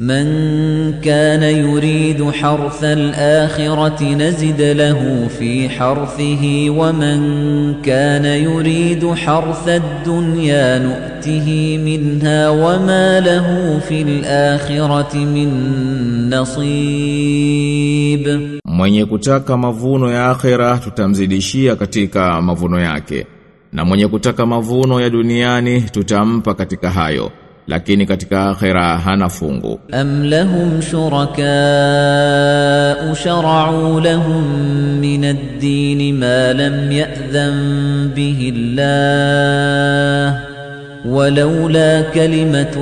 من كان يريد حرث الآخرة نزد له في حرثه ومن كان يريد حرث الدنيا نؤته منها وما له في الآخرة من نصيب Mwenye kutaka mavuno ya akhera tutamzidishia katika mavuno yake. Na mwenye kutaka mavuno ya duniani tutampa katika hayo. lakini katika akhira hana fungu. Am lahum shuraka shara'u lahum min ad-din ma lam ya'dham bihi Allah ولولا كلمة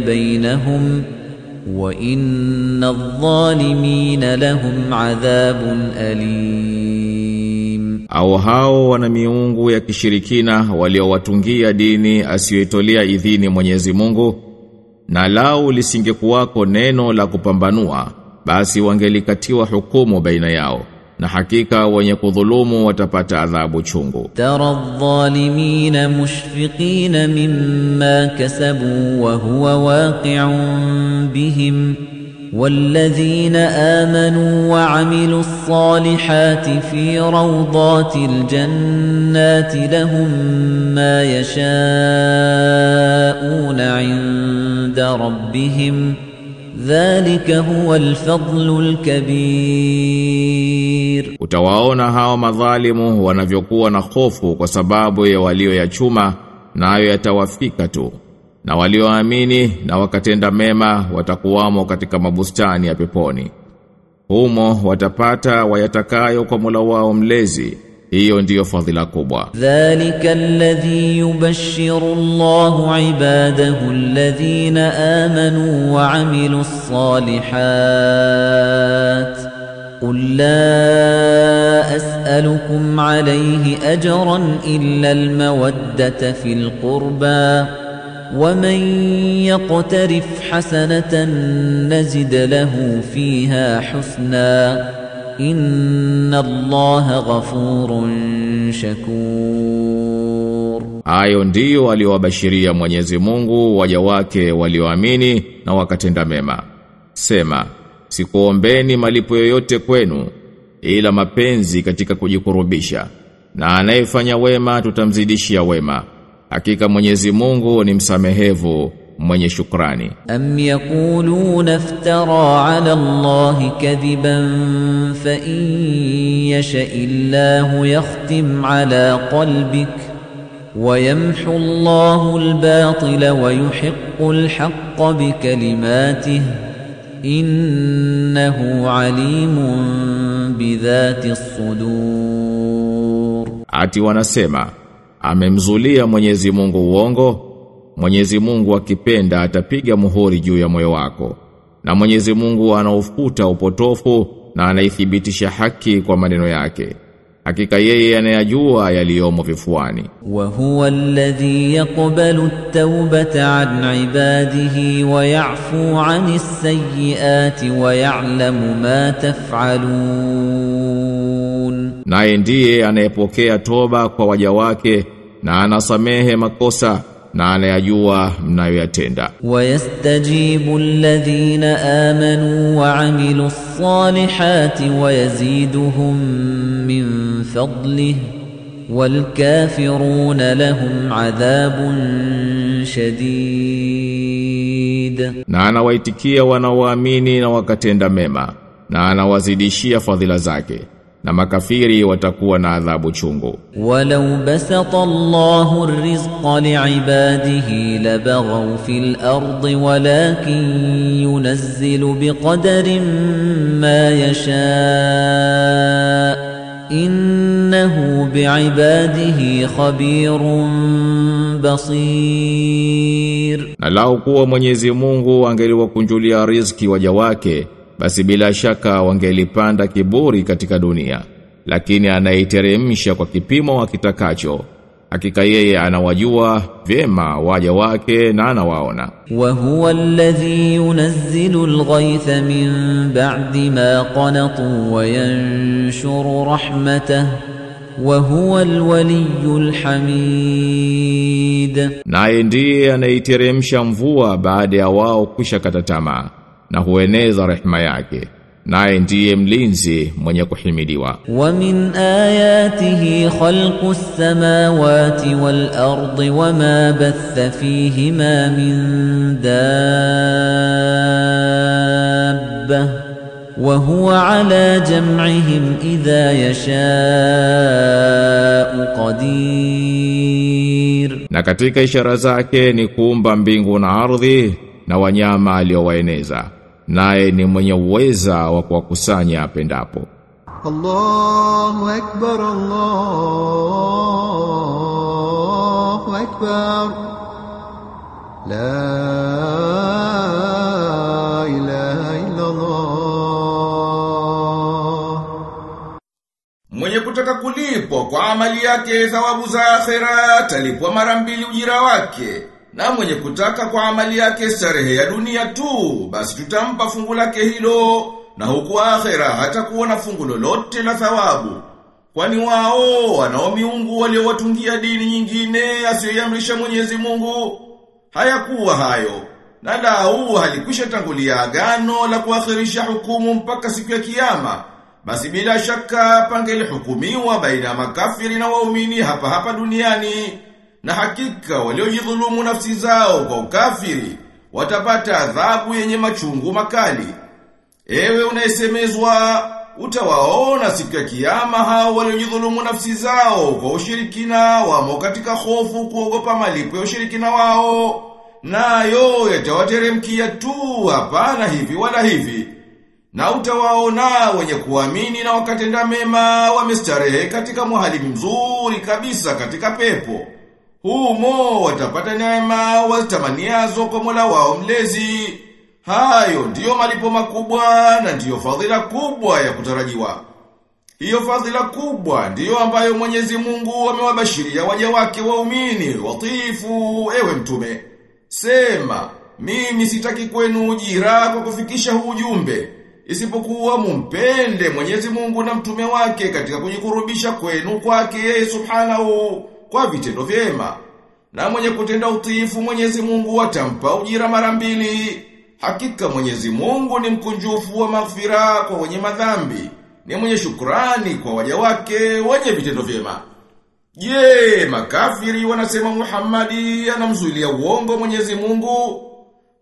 bainahum wa inna adh-dhalimina lahum 'adhabun alim au hao wana miungu ya kishirikina waliowatungia dini asiyoitolea idhini Mwenyezi Mungu na lao lisingekuwako neno la kupambanua basi wangelikatiwa hukumu baina yao na hakika wenye kudhulumu watapata adhabu chungu. Tara dhalimina mushfiqina mimma kasabu wa huwa waqi'un bihim والذين آمنوا وعملوا الصالحات في روضات الجنات لهم ما يشاءون عند ربهم ذلك هو الفضل الكبير. وتواونا هاو مظالم ونفيقونا خوفه وسبابه وليو يتشوما نايو يتوافيكتو Na walioamini na wakatenda mema watakuwamo katika mabustani ya peponi. Humo watapata wayatakayo kwa Mola wao mlezi. Hiyo ndiyo fadhila kubwa. ذلك الذي يبشر الله عباده الذين آمنوا وعملوا الصالحات قل لا أسألكم عليه أجرا إلا المودة في القربى ومن يقترف حسنة نزد له فيها حسنا إن الله غفور شكور Hayo ndiyo aliowabashiria Mwenyezi Mungu waja wake walioamini na wakatenda mema. Sema, sikuombeni malipo yoyote kwenu ila mapenzi katika kujikurubisha. Na anayefanya wema tutamzidishia wema. Hakika Mwenyezi Mungu ni msamehevu mwenye shukrani. Am yaquluna iftara ala Allahi kadhiban fa in yasha illahu yakhtim ala qalbik wa yamhu Allahu al-batila wa yuhiqqu al-haqqa bi kalimatihi innahu alimun bi dhati sudur. Ati wanasema amemzulia Mwenyezi Mungu uongo Mwenyezi Mungu akipenda atapiga muhuri juu ya moyo wako. Na Mwenyezi Mungu anaufuta upotofu na anaithibitisha haki kwa maneno yake. Hakika yeye anayajua yaliyomo vifuani. Wa huwa alladhi yaqbalu at-taubata an ibadihi wa ya'fu 'anis sayyiati wa ya'lamu ma taf'alun. Naye ndiye anayepokea toba kwa waja wake na anasamehe makosa na anayajua mnayoyatenda. Wayastajibu alladhina amanu wa amilu ssalihati wa yaziduhum min fadlihi walkafiruna lahum adhabun shadid, na anawaitikia wanaoamini na wakatenda mema na anawazidishia fadhila zake na makafiri watakuwa na adhabu chungu. Walau basata Allahu rizqa li'ibadihi labaghaw fil ardi walakin yunazzilu biqadarin ma yasha. Innahu bi'ibadihi khabirun basir. Na lau kuwa Mwenyezi Mungu angeliwakunjulia riziki waja wake basi bila shaka wangelipanda kiburi katika dunia. Lakini anaiteremsha kwa kipimo akitakacho. Hakika yeye anawajua vyema waja wake na anawaona. Wa huwa alladhi yunazzilu alghaytha min ba'di ma qanatu wa yanshuru rahmatahu. Wa huwa alwaliyyul hamid naye ndiye anaiteremsha mvua baada ya wao kushakata tamaa na hueneza rehma yake naye ndiye mlinzi mwenye kuhimidiwa. wa min ayatihi khalqu samawati wal ardi wama batha fihima min dabba wa huwa ala jam'ihim idha yasha'u qadir, na katika ishara zake ni kuumba mbingu na ardhi na wanyama aliowaeneza naye ni mwenye uweza wa kuwakusanya apendapo. Allahu akbar, Allahu akbar, la ilaha illa Allah. Mwenye kutaka kulipwa kwa amali yake thawabu za akhera talipwa mara mbili ujira wake na mwenye kutaka kwa amali yake starehe ya dunia tu, basi tutampa fungu lake hilo, na huku akhera hata kuona fungu lolote la thawabu. Kwani wao wanao miungu waliowatungia dini nyingine asiyoiamrisha Mwenyezi Mungu. Hayakuwa hayo. Na lau halikwisha tangulia agano la kuakhirisha hukumu mpaka siku ya kiyama. Basi bila shaka pangelihukumiwa baina ya makafiri na waumini hapa hapa duniani. Na hakika waliojidhulumu nafsi zao kwa ukafiri watapata adhabu yenye machungu makali. Ewe unayesemezwa utawaona siku ya kiyama hao waliojidhulumu nafsi zao kwa ushirikina wamo katika hofu kuogopa malipo ya ushirikina wao. Nayo yatawateremkia tu hapana hivi wala hivi. Na utawaona wenye kuamini na wakatenda mema wamestarehe katika muhalimu mzuri kabisa katika pepo. Humo watapata neema wazitamaniazo kwa Mola wao mlezi. Hayo ndiyo malipo makubwa na ndiyo fadhila kubwa ya kutarajiwa. Hiyo fadhila kubwa ndiyo ambayo Mwenyezi Mungu amewabashiria waja wake waumini watifu ewe mtume. Sema, mimi sitaki kwenu ujira kwa kufikisha huu ujumbe, isipokuwa mumpende Mwenyezi Mungu na mtume wake katika kujikurubisha kwenu kwake yeye subhanahu kwa vitendo vyema. Na mwenye kutenda utiifu Mwenyezi Mungu atampa ujira mara mbili. Hakika Mwenyezi Mungu ni mkunjufu wa maghfira kwa wenye madhambi, ni mwenye shukrani kwa waja wake wenye vitendo vyema. Je, makafiri wanasema Muhammadi anamzuilia uongo Mwenyezi Mungu?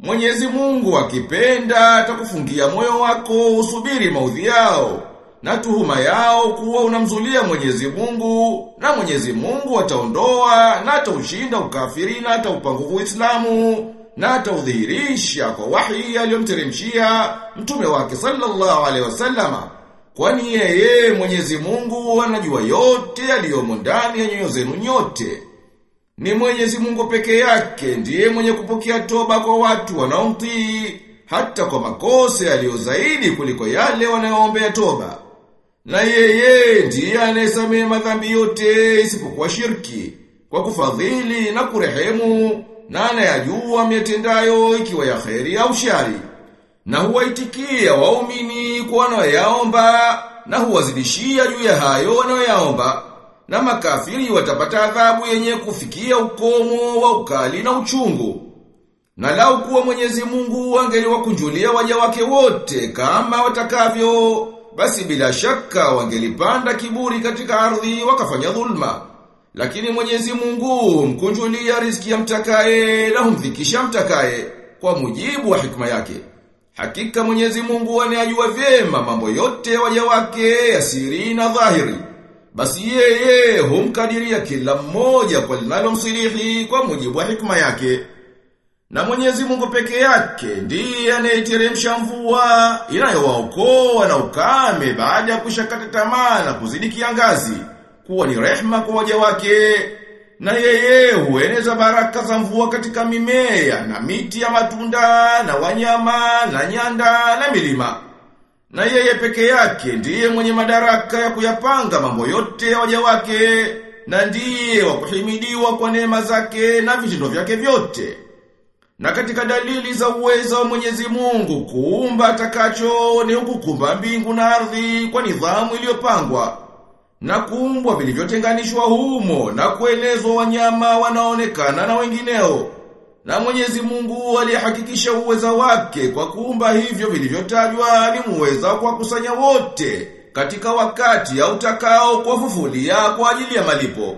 Mwenyezi Mungu akipenda atakufungia moyo wako usubiri maudhi yao na tuhuma yao kuwa unamzulia Mwenyezi Mungu na Mwenyezi Mungu ataondoa na ataushinda ukafiri na ataupanguvu Uislamu na ataudhihirisha kwa wahi aliyomteremshia mtume wake sallallahu alaihi wasallama kwani yeye Mwenyezi Mungu anajua yote yaliyomo ndani ya nyoyo zenu nyote ni Mwenyezi Mungu peke yake ndiye mwenye kupokea toba kwa watu wanaomtii hata kwa makosa yaliyo zaidi kuliko yale wanayoombea toba. Na yeye ndiye anayesamea madhambi yote isipokuwa shirki kwa kufadhili na kurehemu na anayajua myatendayo ikiwa ya kheri au shari. Na huwaitikia waumini kwa wanaoyaomba na huwazidishia juu ya hayo wanayoyaomba na makafiri watapata adhabu yenye kufikia ukomo wa ukali na uchungu. Na lau kuwa Mwenyezi Mungu angeliwakunjulia waja wake wote kama watakavyo, basi bila shaka wangelipanda kiburi katika ardhi wakafanya dhulma. Lakini Mwenyezi Mungu mkunjulia riziki ya mtakaye na humdhikisha mtakaye kwa mujibu wa hikma yake. Hakika Mwenyezi Mungu anayajua vyema mambo yote waja wake ya siri na dhahiri. Basi yeye humkadiria kila mmoja kwa linalomsilihi kwa mujibu wa hikma yake. Na Mwenyezi Mungu peke yake ndiye anayeteremsha mvua inayowaokoa na ukame baada ya kushakata tamaa na kuzidi kiangazi, kuwa ni rehma kwa waja wake. Na yeye hueneza baraka za mvua katika mimea na miti ya matunda na wanyama na nyanda na milima. Na yeye peke yake ndiye mwenye madaraka ya kuyapanga mambo yote ya waja wake na ndiye wa kuhimidiwa kwa neema zake na vitendo vyake vyote. Na katika dalili za uwezo wa Mwenyezi Mungu kuumba atakacho ni hukukumba mbingu na ardhi kwa nidhamu iliyopangwa. na kuumbwa vilivyotenganishwa humo na kuelezwa wanyama wanaonekana na wengineo. Na Mwenyezi Mungu aliyehakikisha uweza wake kwa kuumba hivyo vilivyotajwa ni muweza kwa kusanya wote katika wakati au utakao kuwafufulia kwa ajili ya malipo.